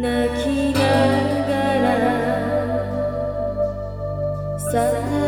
泣きながらさ